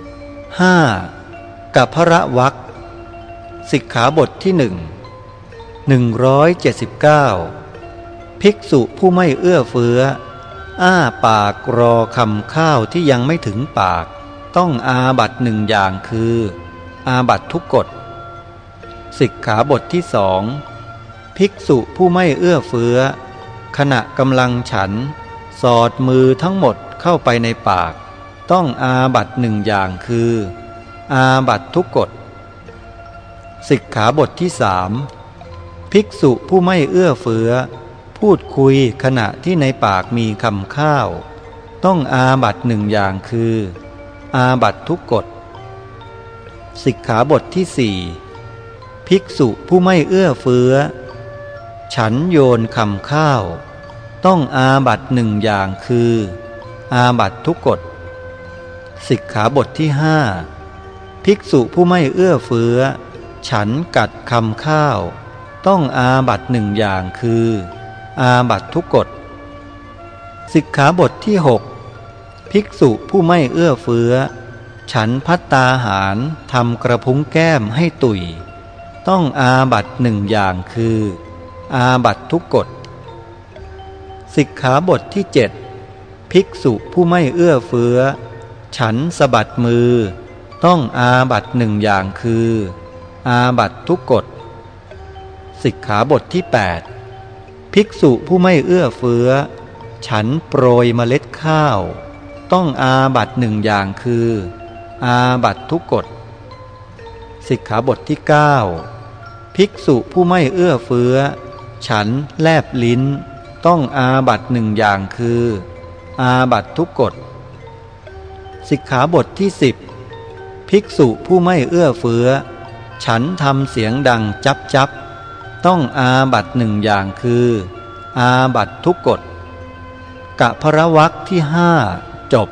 5. กับพระวักสิกขาบทที่หนึ่งหนึ่งร้อยเจ็ดสิบเก้าภิกษุผู้ไม่เอื้อเฟื้อ อ้าปากรอคำข้าวที่ยังไม่ถึงปาก ต้องอาบัตหนึ่งอย่างคือ อาบัตทุกกฎสิกขาบทที่สองภิกษุผู้ไม่เอื้อเฟื้อ ขณะกำลังฉัน สอดมือทั้งหมดเข้าไปในปาก ต้องอาบัตหนึ่งอย่างคือ อาบัตทุกกฎสิกขาบทที่สามภิกษุผู้ไม่เอื้อเฟื้อ พูดคุยขณะที่ในปากมีคำข้าว ต้องอาบัตหนึ่งอย่างคือ อาบัตทุกกฎสิกขาบทที่สี่ภิกษุผู้ไม่เอื้อเฟื้อ ฉันโยนคำข้าว ต้องอาบัตหนึ่งอย่างคือ อาบัตทุกกฎ สิกขาบทที่ห้าภิกษุผู้ไม่เอื้อเฟื้อ ฉันกัดคำข้าว ต้องอาบัตหนึ่งอย่างคือ อาบัตทุกกฎสิกขาบทที่หกภิกษุผู้ไม่เอื้อเฟื้อ ฉันพัตตาหารทำกระพุ้งแก้มให้ตุยต้องอาบัตหนึ่งอย่างคือ อาบัตทุกกฎสิกขาบทที่เจ็ดภิกษุผู้ไม่เอื้อเฟื้อ ฉันสะบัดมือ ต้องอาบัตหนึ่งอย่างคือ อาบัตทุกกฎสิกขาบทที่ 8 ภิกษุผู้ไม่เอื้อเฟื้อ ฉันโปรยเมล็ดข้าว ต้องอาบัตหนึ่งอย่างคือ อาบัตทุกกฎสิกขาบทที่ 9 ภิกษุผู้ไม่เอื้อเฟื้อ ฉันแลบลิ้น ต้องอาบัตหนึ่งอย่างคือ อาบัตทุกกฎ สิกขาบทที่10ภิกษุผู้ไม่เอื้อเฟื้อ ฉันทำเสียงดังจับจับต้องอาบัตหนึ่งอย่างคือ อาบัตทุกกฎกะพระวักที่ห้าจบ